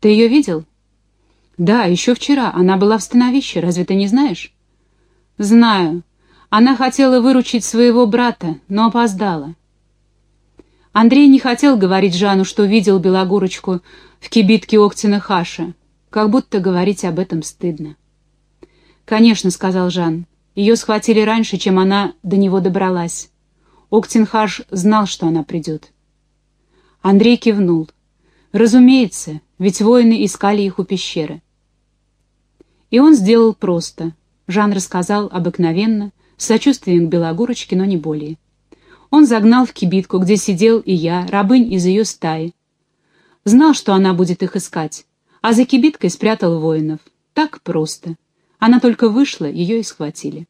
Ты ее видел?» «Да, еще вчера. Она была в становище. Разве ты не знаешь?» «Знаю. Она хотела выручить своего брата, но опоздала». Андрей не хотел говорить Жану, что видел Белогорочку в кибитке Октина Хаша. Как будто говорить об этом стыдно. «Конечно», — сказал Жан. «Ее схватили раньше, чем она до него добралась. Октинхаш знал, что она придет». Андрей кивнул. «Разумеется, ведь воины искали их у пещеры». И он сделал просто. Жан рассказал обыкновенно, с сочувствием к Белогорочке, но не более. Он загнал в кибитку, где сидел и я, рабынь из ее стаи. Знал, что она будет их искать, а за кибиткой спрятал воинов. Так просто. Она только вышла, ее и схватили.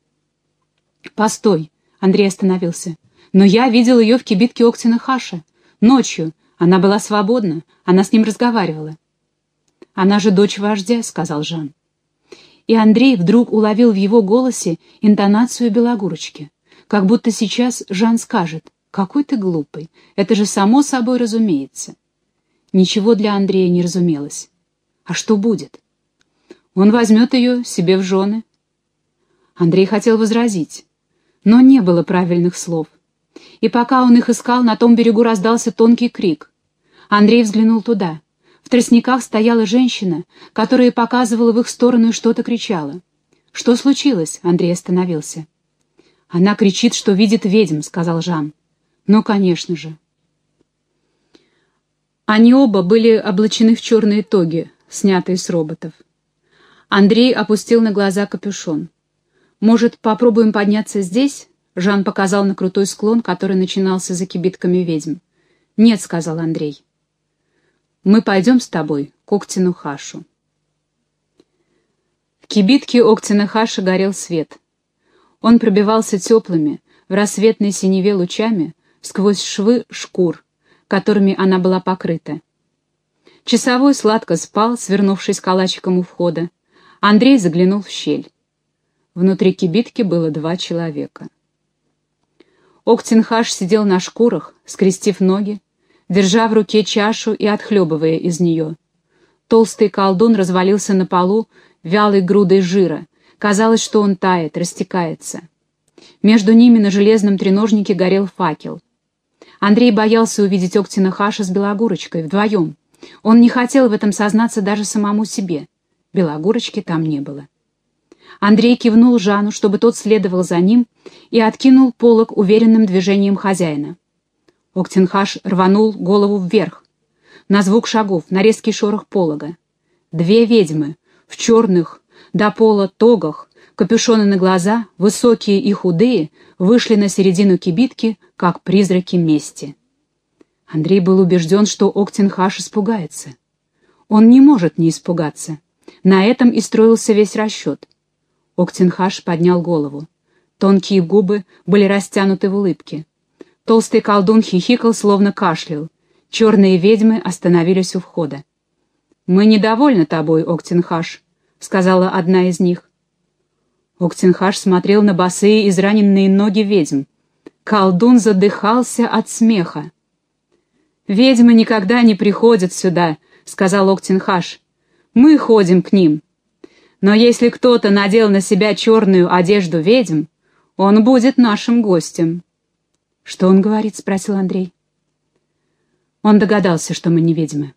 «Постой!» — Андрей остановился. «Но я видел ее в кибитке Октина Хаша. Ночью. Она была свободна. Она с ним разговаривала». «Она же дочь вождя», — сказал Жан и Андрей вдруг уловил в его голосе интонацию Белогурочки, как будто сейчас Жан скажет «Какой ты глупый, это же само собой разумеется». Ничего для Андрея не разумелось. А что будет? Он возьмет ее себе в жены. Андрей хотел возразить, но не было правильных слов. И пока он их искал, на том берегу раздался тонкий крик. Андрей взглянул туда — в тростниках стояла женщина, которая показывала в их сторону и что-то кричала. «Что случилось?» — Андрей остановился. «Она кричит, что видит ведьм», — сказал Жан. «Ну, конечно же». Они оба были облачены в черные тоги, снятые с роботов. Андрей опустил на глаза капюшон. «Может, попробуем подняться здесь?» Жан показал на крутой склон, который начинался за кибитками ведьм. «Нет», — сказал Андрей. Мы пойдем с тобой к Октину Хашу. В кибитке Октина Хаша горел свет. Он пробивался теплыми, в рассветной синеве лучами, сквозь швы шкур, которыми она была покрыта. Часовой сладко спал, свернувшись калачиком у входа. Андрей заглянул в щель. Внутри кибитки было два человека. Октинхаш сидел на шкурах, скрестив ноги, держа в руке чашу и отхлебывая из нее. Толстый колдун развалился на полу вялой грудой жира. Казалось, что он тает, растекается. Между ними на железном треножнике горел факел. Андрей боялся увидеть Октина Хаша с Белогурочкой вдвоем. Он не хотел в этом сознаться даже самому себе. Белогурочки там не было. Андрей кивнул Жану, чтобы тот следовал за ним, и откинул полог уверенным движением хозяина. Октенхаш рванул голову вверх. На звук шагов, на резкий шорох полога. Две ведьмы в черных до пола тогах, капюшоны на глаза, высокие и худые, вышли на середину кибитки, как призраки мести. Андрей был убежден, что Октенхаш испугается. Он не может не испугаться. На этом и строился весь расчет. Октенхаш поднял голову. Тонкие губы были растянуты в улыбке. Толстый колдун хихикал, словно кашлял. Черные ведьмы остановились у входа. «Мы недовольны тобой, Октинхаш», — сказала одна из них. Октинхаш смотрел на босые израненные ноги ведьм. Колдун задыхался от смеха. «Ведьмы никогда не приходят сюда», — сказал Октинхаш. «Мы ходим к ним. Но если кто-то надел на себя черную одежду ведьм, он будет нашим гостем». «Что он говорит?» — спросил Андрей. Он догадался, что мы не ведьмы.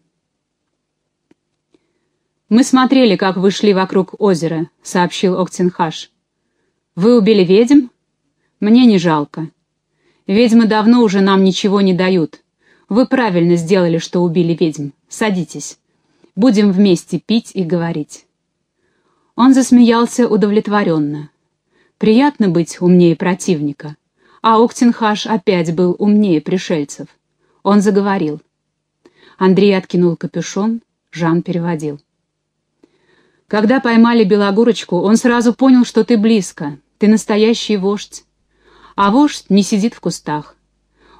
«Мы смотрели, как вы шли вокруг озера», — сообщил Октенхаш. «Вы убили ведьм? Мне не жалко. Ведьмы давно уже нам ничего не дают. Вы правильно сделали, что убили ведьм. Садитесь. Будем вместе пить и говорить». Он засмеялся удовлетворенно. «Приятно быть умнее противника». А Октенхаш опять был умнее пришельцев. Он заговорил. Андрей откинул капюшон, Жан переводил. Когда поймали Белогурочку, он сразу понял, что ты близко, ты настоящий вождь. А вождь не сидит в кустах.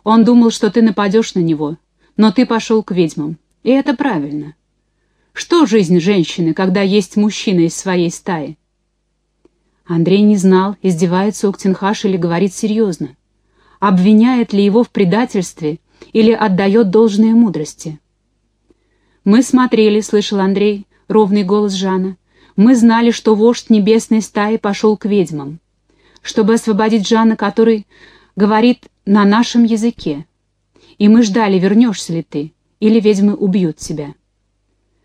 Он думал, что ты нападешь на него, но ты пошел к ведьмам. И это правильно. Что жизнь женщины, когда есть мужчина из своей стаи? Андрей не знал, издевается Уктенхаш или говорит серьезно. Обвиняет ли его в предательстве или отдает должное мудрости? Мы смотрели, слышал Андрей, ровный голос Жана. Мы знали, что вождь небесной стаи пошел к ведьмам, чтобы освободить Жана, который говорит на нашем языке. И мы ждали, вернешься ли ты, или ведьмы убьют тебя.